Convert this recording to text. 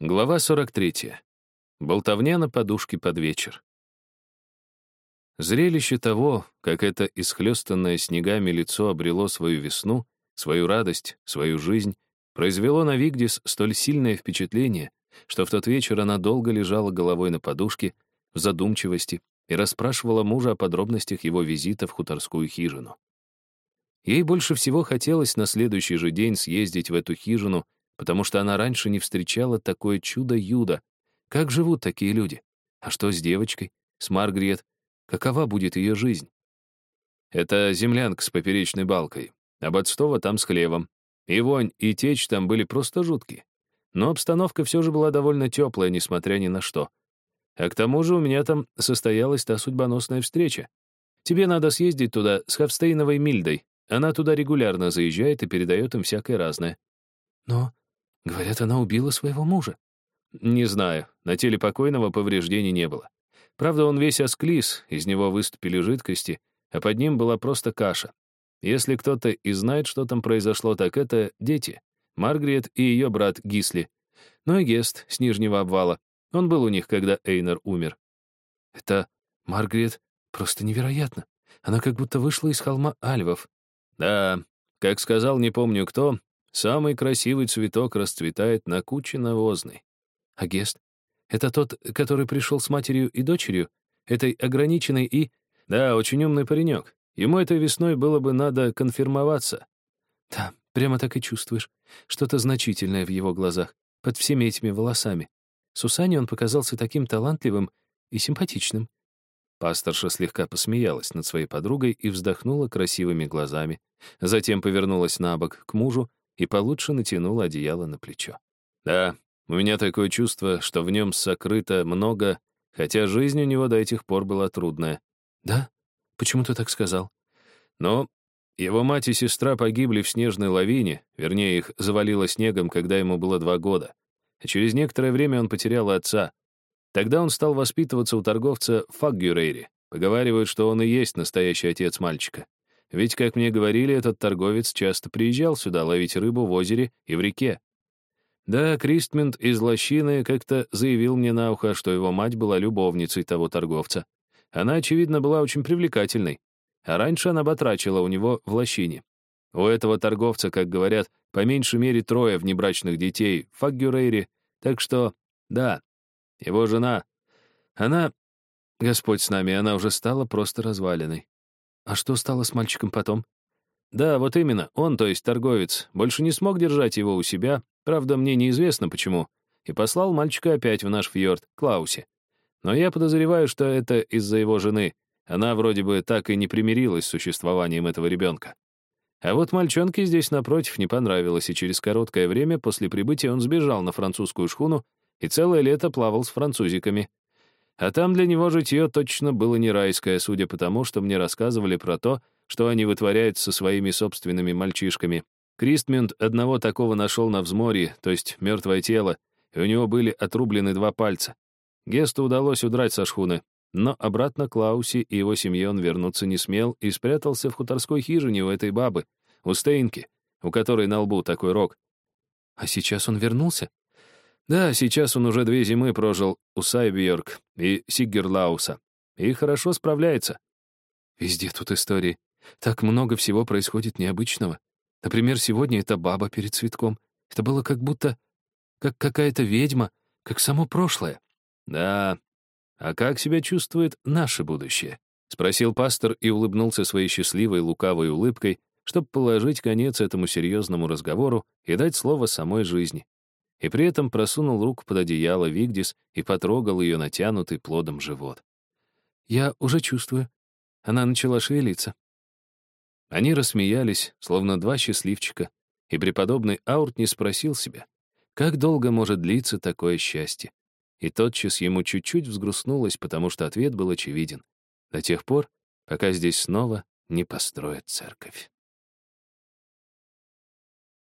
Глава 43. Болтовня на подушке под вечер. Зрелище того, как это исхлёстанное снегами лицо обрело свою весну, свою радость, свою жизнь, произвело на Вигдис столь сильное впечатление, что в тот вечер она долго лежала головой на подушке в задумчивости и расспрашивала мужа о подробностях его визита в хуторскую хижину. Ей больше всего хотелось на следующий же день съездить в эту хижину потому что она раньше не встречала такое чудо-юдо. Как живут такие люди? А что с девочкой? С Маргрет? Какова будет ее жизнь? Это землянка с поперечной балкой. Ободстова там с хлевом. И вонь, и течь там были просто жуткие. Но обстановка все же была довольно теплая, несмотря ни на что. А к тому же у меня там состоялась та судьбоносная встреча. Тебе надо съездить туда с Хавстейновой Мильдой. Она туда регулярно заезжает и передает им всякое разное. Но Говорят, она убила своего мужа. Не знаю, на теле покойного повреждений не было. Правда, он весь осклиз, из него выступили жидкости, а под ним была просто каша. Если кто-то и знает, что там произошло, так это дети. Маргарет и ее брат Гисли. Ну и Гест с Нижнего обвала. Он был у них, когда Эйнер умер. Это Маргарет просто невероятно. Она как будто вышла из холма Альвов. Да, как сказал не помню кто, Самый красивый цветок расцветает на куче навозной. А Гест? Это тот, который пришел с матерью и дочерью? Этой ограниченной и... Да, очень умный паренек. Ему этой весной было бы надо конфирмоваться. Да, прямо так и чувствуешь. Что-то значительное в его глазах, под всеми этими волосами. Сусане он показался таким талантливым и симпатичным. Пасторша слегка посмеялась над своей подругой и вздохнула красивыми глазами. Затем повернулась на бок к мужу и получше натянул одеяло на плечо. Да, у меня такое чувство, что в нем сокрыто много, хотя жизнь у него до этих пор была трудная. Да? Почему ты так сказал? Но его мать и сестра погибли в снежной лавине, вернее, их завалило снегом, когда ему было два года. А через некоторое время он потерял отца. Тогда он стал воспитываться у торговца Фаггюрейри. Поговаривают, что он и есть настоящий отец мальчика. Ведь, как мне говорили, этот торговец часто приезжал сюда ловить рыбу в озере и в реке. Да, Кристмент из лощины как-то заявил мне на ухо, что его мать была любовницей того торговца. Она, очевидно, была очень привлекательной. А раньше она батрачила у него в лощине. У этого торговца, как говорят, по меньшей мере трое внебрачных детей в Фаггюрейре, так что, да, его жена, она, Господь с нами, она уже стала просто развалиной. А что стало с мальчиком потом? Да, вот именно, он, то есть торговец, больше не смог держать его у себя, правда, мне неизвестно почему, и послал мальчика опять в наш фьорд, Клаусе. Но я подозреваю, что это из-за его жены. Она вроде бы так и не примирилась с существованием этого ребенка. А вот мальчонке здесь, напротив, не понравилось, и через короткое время после прибытия он сбежал на французскую шхуну и целое лето плавал с французиками. А там для него житье точно было не райское, судя по тому, что мне рассказывали про то, что они вытворяют со своими собственными мальчишками. Кристмент одного такого нашел на взморье, то есть мертвое тело, и у него были отрублены два пальца. Гесту удалось удрать со шхуны, но обратно Клауси и его семье он вернуться не смел и спрятался в хуторской хижине у этой бабы, у Стейнки, у которой на лбу такой рог. А сейчас он вернулся? Да, сейчас он уже две зимы прожил у Сайбьорк и Сиггерлауса. И хорошо справляется. Везде тут истории. Так много всего происходит необычного. Например, сегодня эта баба перед цветком. Это было как будто... как какая-то ведьма, как само прошлое. Да. А как себя чувствует наше будущее? Спросил пастор и улыбнулся своей счастливой лукавой улыбкой, чтобы положить конец этому серьезному разговору и дать слово самой жизни и при этом просунул руку под одеяло Вигдис и потрогал ее натянутый плодом живот. «Я уже чувствую». Она начала шевелиться. Они рассмеялись, словно два счастливчика, и преподобный Аурт не спросил себя, как долго может длиться такое счастье. И тотчас ему чуть-чуть взгрустнулось, потому что ответ был очевиден. До тех пор, пока здесь снова не построят церковь.